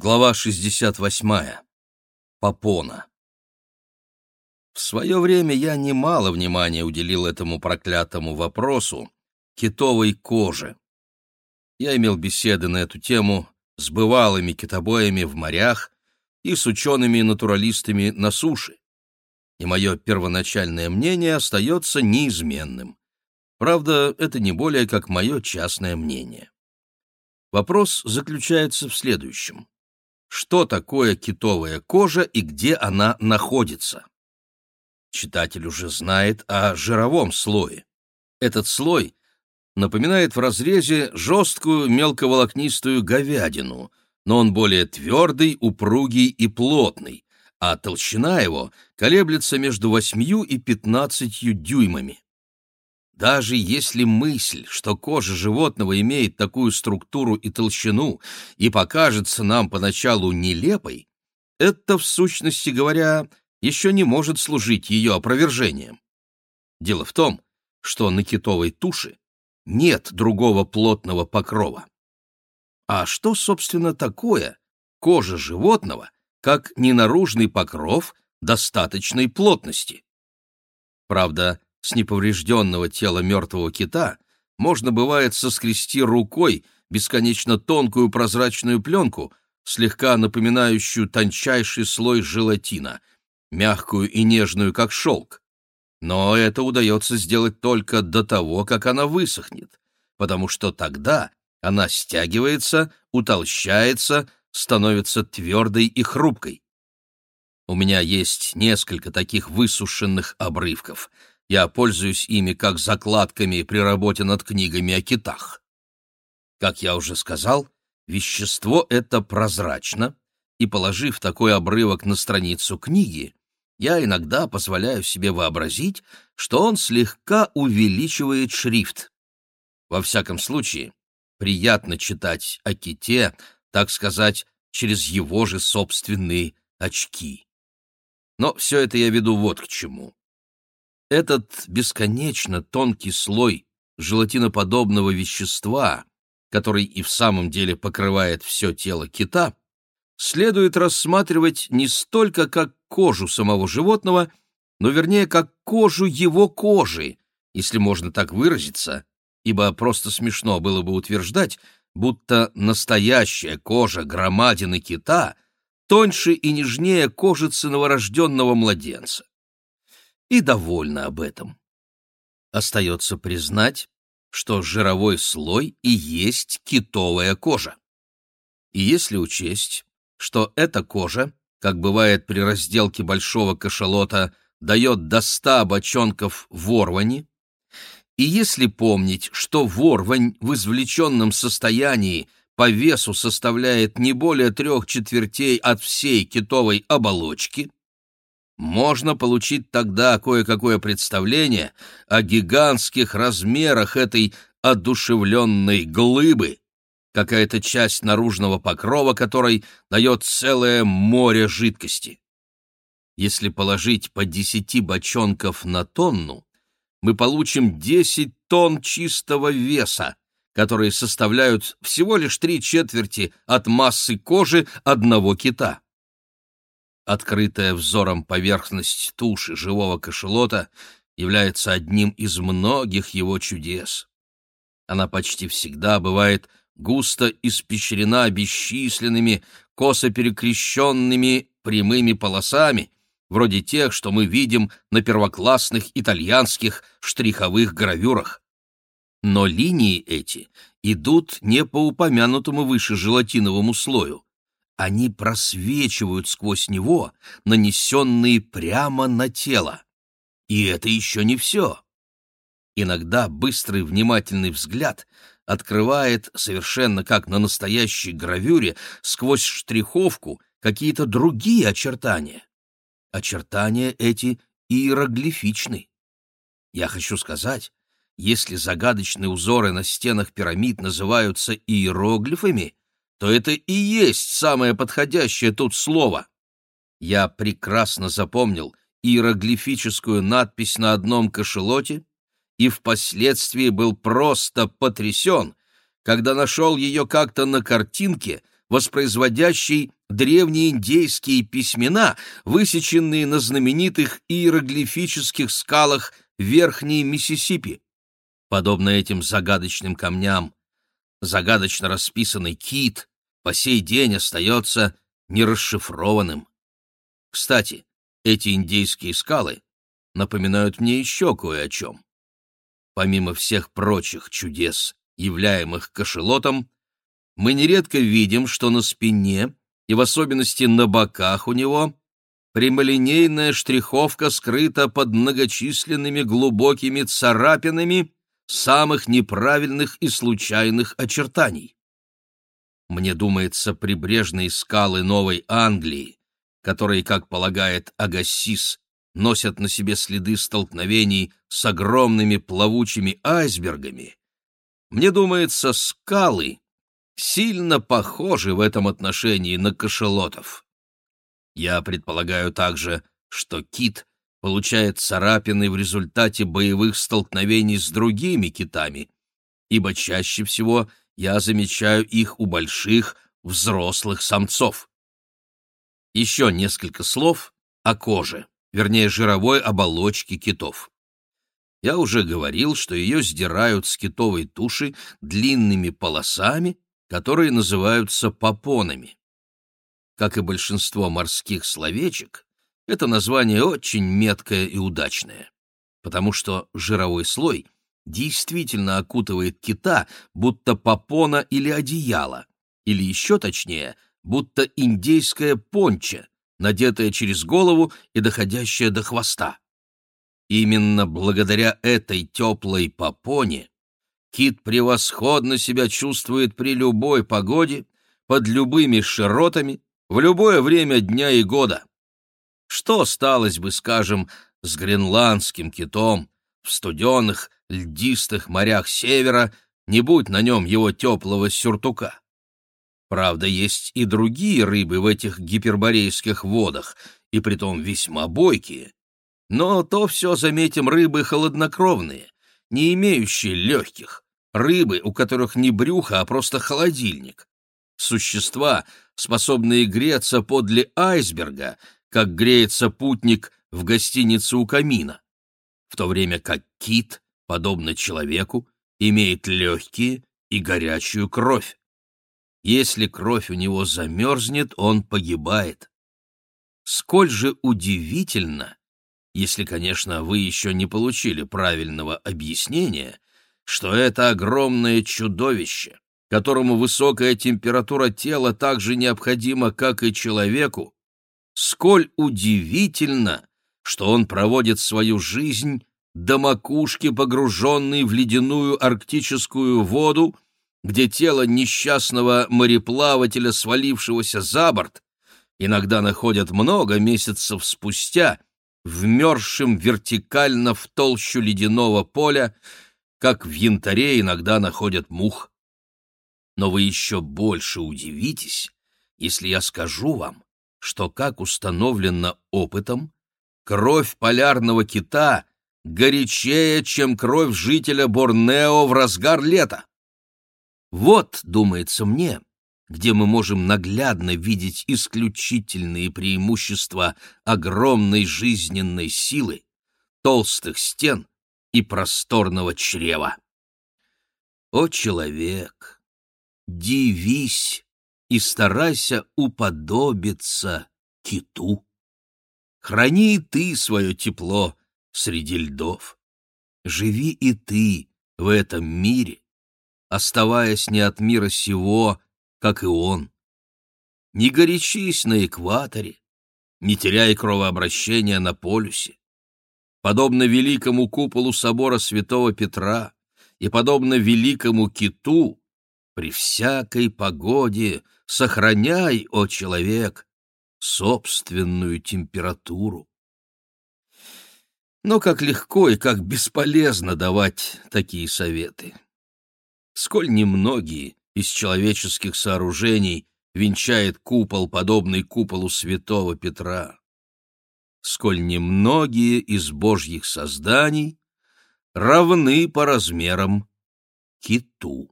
Глава 68. Попона. В свое время я немало внимания уделил этому проклятому вопросу китовой кожи. Я имел беседы на эту тему с бывалыми китобоями в морях и с учеными-натуралистами на суше. И мое первоначальное мнение остается неизменным. Правда, это не более как мое частное мнение. Вопрос заключается в следующем что такое китовая кожа и где она находится. Читатель уже знает о жировом слое. Этот слой напоминает в разрезе жесткую мелковолокнистую говядину, но он более твердый, упругий и плотный, а толщина его колеблется между 8 и 15 дюймами. Даже если мысль, что кожа животного имеет такую структуру и толщину, и покажется нам поначалу нелепой, это, в сущности говоря, еще не может служить ее опровержением. Дело в том, что на китовой туше нет другого плотного покрова. А что, собственно, такое кожа животного, как ненаружный покров достаточной плотности? Правда, с неповрежденного тела мертвого кита можно бывает соскрести рукой бесконечно тонкую прозрачную пленку, слегка напоминающую тончайший слой желатина, мягкую и нежную, как шелк. Но это удается сделать только до того, как она высохнет, потому что тогда она стягивается, утолщается, становится твердой и хрупкой. У меня есть несколько таких высушенных обрывков — я пользуюсь ими как закладками при работе над книгами о китах. Как я уже сказал, вещество это прозрачно, и, положив такой обрывок на страницу книги, я иногда позволяю себе вообразить, что он слегка увеличивает шрифт. Во всяком случае, приятно читать о ките, так сказать, через его же собственные очки. Но все это я веду вот к чему. Этот бесконечно тонкий слой желатиноподобного вещества, который и в самом деле покрывает все тело кита, следует рассматривать не столько как кожу самого животного, но вернее как кожу его кожи, если можно так выразиться, ибо просто смешно было бы утверждать, будто настоящая кожа громадины кита тоньше и нежнее кожицы новорожденного младенца и довольна об этом. Остается признать, что жировой слой и есть китовая кожа. И если учесть, что эта кожа, как бывает при разделке большого кашалота, дает до ста бочонков ворвани, и если помнить, что ворвань в извлеченном состоянии по весу составляет не более трех четвертей от всей китовой оболочки, можно получить тогда кое-какое представление о гигантских размерах этой одушевленной глыбы, какая-то часть наружного покрова которой дает целое море жидкости. Если положить по десяти бочонков на тонну, мы получим десять тонн чистого веса, которые составляют всего лишь три четверти от массы кожи одного кита. Открытая взором поверхность туши живого кашелота является одним из многих его чудес. Она почти всегда бывает густо испещрена бесчисленными, косо перекрещенными прямыми полосами, вроде тех, что мы видим на первоклассных итальянских штриховых гравюрах. Но линии эти идут не по упомянутому выше желатиновому слою, они просвечивают сквозь него, нанесенные прямо на тело. И это еще не все. Иногда быстрый внимательный взгляд открывает, совершенно как на настоящей гравюре, сквозь штриховку какие-то другие очертания. Очертания эти иероглифичны. Я хочу сказать, если загадочные узоры на стенах пирамид называются иероглифами, то это и есть самое подходящее тут слово. Я прекрасно запомнил иероглифическую надпись на одном кошелоте и впоследствии был просто потрясен, когда нашел ее как-то на картинке, воспроизводящий древние индейские письмена, высеченные на знаменитых иероглифических скалах Верхней Миссисипи. Подобно этим загадочным камням, загадочно расписанный кит по сей день остается нерасшифрованным. Кстати, эти индейские скалы напоминают мне еще кое о чем. Помимо всех прочих чудес, являемых кошелотом, мы нередко видим, что на спине и в особенности на боках у него прямолинейная штриховка скрыта под многочисленными глубокими царапинами самых неправильных и случайных очертаний. Мне думается, прибрежные скалы Новой Англии, которые, как полагает Агассис, носят на себе следы столкновений с огромными плавучими айсбергами, мне думается, скалы сильно похожи в этом отношении на кашелотов. Я предполагаю также, что кит получает царапины в результате боевых столкновений с другими китами, ибо чаще всего я замечаю их у больших взрослых самцов. Еще несколько слов о коже, вернее жировой оболочке китов. Я уже говорил, что ее сдирают с китовой туши длинными полосами, которые называются попонами. Как и большинство морских словечек, это название очень меткое и удачное, потому что жировой слой действительно окутывает кита, будто попона или одеяло, или еще точнее, будто индейская понча, надетая через голову и доходящая до хвоста. Именно благодаря этой теплой попоне кит превосходно себя чувствует при любой погоде, под любыми широтами, в любое время дня и года. Что сталось бы, скажем, с гренландским китом в студенных, льдистых морях севера, не будь на нем его теплого сюртука? Правда, есть и другие рыбы в этих гиперборейских водах, и притом весьма бойкие, но то все, заметим, рыбы холоднокровные, не имеющие легких, рыбы, у которых не брюхо, а просто холодильник. Существа, способные греться подле айсберга, как греется путник в гостинице у камина, в то время как кит, подобно человеку, имеет легкие и горячую кровь. Если кровь у него замерзнет, он погибает. Сколь же удивительно, если, конечно, вы еще не получили правильного объяснения, что это огромное чудовище, которому высокая температура тела так же необходима, как и человеку, сколь удивительно, что он проводит свою жизнь до макушки, погруженной в ледяную арктическую воду, где тело несчастного мореплавателя, свалившегося за борт, иногда находят много месяцев спустя — вмерзшим вертикально в толщу ледяного поля, как в янтаре иногда находят мух. Но вы еще больше удивитесь, если я скажу вам, что, как установлено опытом, кровь полярного кита горячее, чем кровь жителя Борнео в разгар лета. Вот, думается мне, где мы можем наглядно видеть исключительные преимущества огромной жизненной силы, толстых стен и просторного чрева. О, человек, дивись и старайся уподобиться киту. Храни и ты свое тепло среди льдов. Живи и ты в этом мире, оставаясь не от мира сего, как и он. Не горячись на экваторе, не теряй кровообращения на полюсе. Подобно великому куполу собора святого Петра и подобно великому киту, при всякой погоде сохраняй, о человек, собственную температуру. Но как легко и как бесполезно давать такие советы. Сколь немногие из человеческих сооружений венчает купол, подобный куполу святого Петра. Сколь немногие из божьих созданий равны по размерам киту.